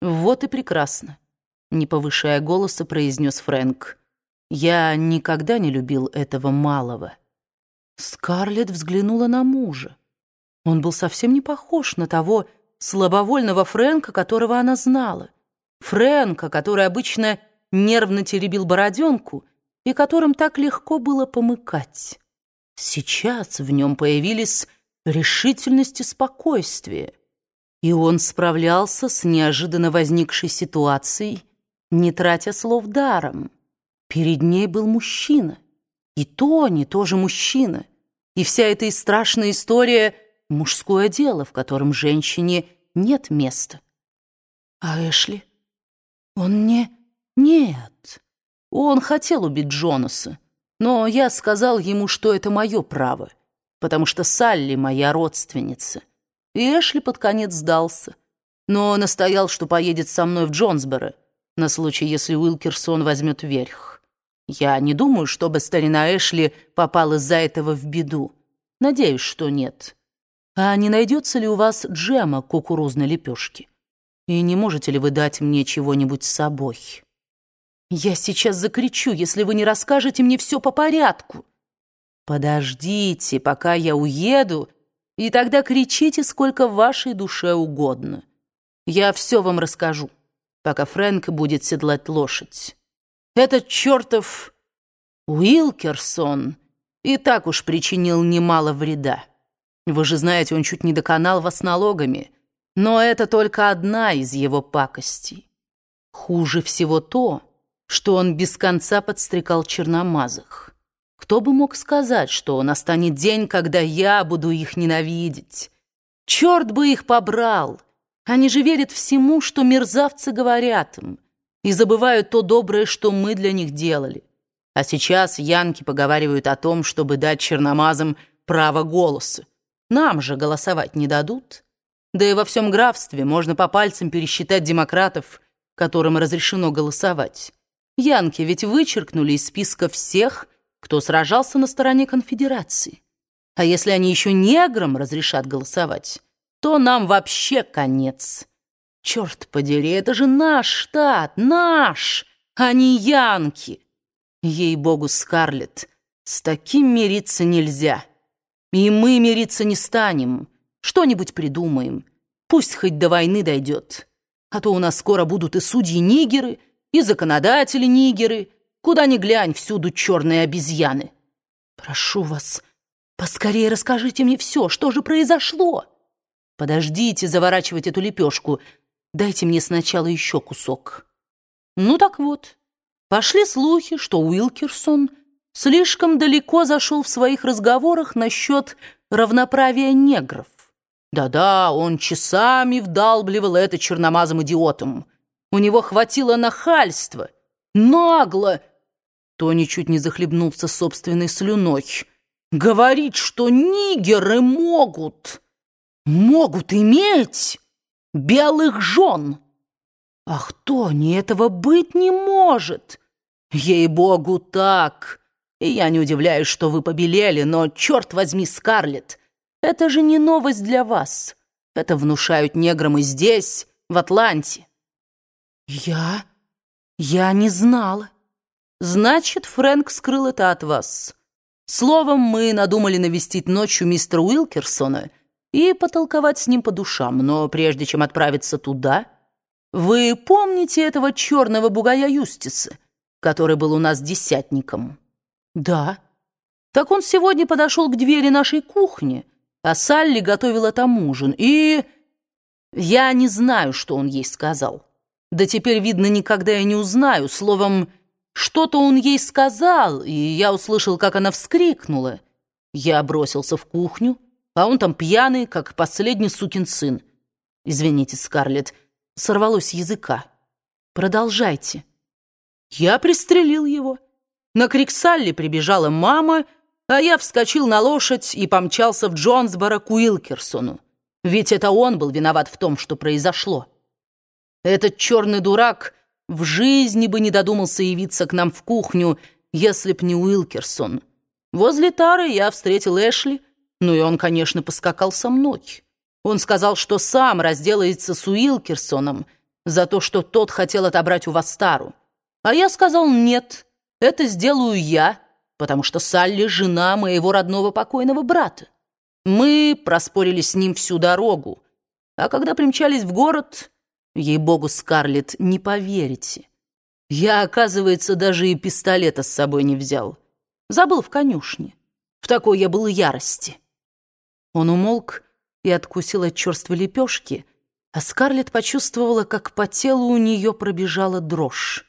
Вот и прекрасно, не повышая голоса, произнес Фрэнк. Я никогда не любил этого малого. Скарлетт взглянула на мужа. Он был совсем не похож на того слабовольного Фрэнка, которого она знала. Фрэнка, который обычно нервно теребил бороденку и которым так легко было помыкать. Сейчас в нем появились решительность и спокойствие, и он справлялся с неожиданно возникшей ситуацией, не тратя слов даром. Перед ней был мужчина, и Тони тоже мужчина, и вся эта страшная история — мужское дело, в котором женщине нет места. А Эшли? Он не... Нет. Он хотел убить Джонаса, но я сказал ему, что это мое право, потому что Салли моя родственница. И Эшли под конец сдался, но настоял, что поедет со мной в Джонсборо на случай, если Уилкерсон возьмет верх. Я не думаю, чтобы старина Эшли попал из-за этого в беду. Надеюсь, что нет. А не найдется ли у вас джема кукурузной лепешки? И не можете ли вы дать мне чего-нибудь с собой? Я сейчас закричу, если вы не расскажете мне все по порядку. Подождите, пока я уеду, и тогда кричите, сколько вашей душе угодно. Я все вам расскажу, пока Фрэнк будет седлать лошадь. Этот чертов Уилкерсон и так уж причинил немало вреда. Вы же знаете, он чуть не доконал вас налогами, но это только одна из его пакостей. Хуже всего то, что он без конца подстрекал черномазых. Кто бы мог сказать, что настанет день, когда я буду их ненавидеть? Черт бы их побрал! Они же верят всему, что мерзавцы говорят им, и забывают то доброе, что мы для них делали. А сейчас янки поговаривают о том, чтобы дать черномазам право голоса. Нам же голосовать не дадут. Да и во всем графстве можно по пальцам пересчитать демократов, которым разрешено голосовать. Янки ведь вычеркнули из списка всех, кто сражался на стороне конфедерации. А если они еще неграм разрешат голосовать, то нам вообще конец. Черт подери, это же наш штат, наш, а не янки. Ей-богу, Скарлетт, с таким мириться нельзя. И мы мириться не станем. Что-нибудь придумаем. Пусть хоть до войны дойдет. А то у нас скоро будут и судьи-нигеры, и законодатели-нигеры. Куда ни глянь, всюду черные обезьяны. Прошу вас, поскорее расскажите мне все, что же произошло. Подождите заворачивать эту лепешку. Дайте мне сначала еще кусок. Ну так вот, пошли слухи, что Уилкерсон слишком далеко зашел в своих разговорах насчет равноправия негров. Да-да, он часами вдалбливал это черномазым идиотом. У него хватило нахальства. Нагло. Тони чуть не захлебнулся собственной слюной. Говорит, что нигеры могут, могут иметь белых жен. Ах, Тони, этого быть не может. Ей-богу, так. И я не удивляюсь, что вы побелели, но, черт возьми, Скарлетт, это же не новость для вас. Это внушают неграм и здесь, в Атланте. Я... я не знала. Значит, Фрэнк скрыл это от вас. Словом, мы надумали навестить ночью мистера Уилкерсона и потолковать с ним по душам, но прежде чем отправиться туда... Вы помните этого черного бугая Юстиса, который был у нас десятником? Да. Так он сегодня подошел к двери нашей кухни, а Салли готовила там ужин, и... Я не знаю, что он ей сказал. Да теперь, видно, никогда я не узнаю. Словом, что-то он ей сказал, и я услышал, как она вскрикнула. Я бросился в кухню, а он там пьяный, как последний сукин сын. Извините, Скарлетт, сорвалось языка. Продолжайте. Я пристрелил его. На крик Салли прибежала мама, а я вскочил на лошадь и помчался в Джонсборо к Уилкерсону. Ведь это он был виноват в том, что произошло. Этот черный дурак в жизни бы не додумался явиться к нам в кухню, если б не Уилкерсон. Возле Тары я встретил Эшли, ну и он, конечно, поскакал со мной. Он сказал, что сам разделается с Уилкерсоном за то, что тот хотел отобрать у вас Стару. А я сказал «нет, это сделаю я», потому что Салли — жена моего родного покойного брата. Мы проспорили с ним всю дорогу, а когда примчались в город, ей-богу, Скарлетт, не поверите, я, оказывается, даже и пистолета с собой не взял. Забыл в конюшне. В такой я был ярости. Он умолк и откусил от черствой лепешки, а Скарлетт почувствовала, как по телу у нее пробежала дрожь.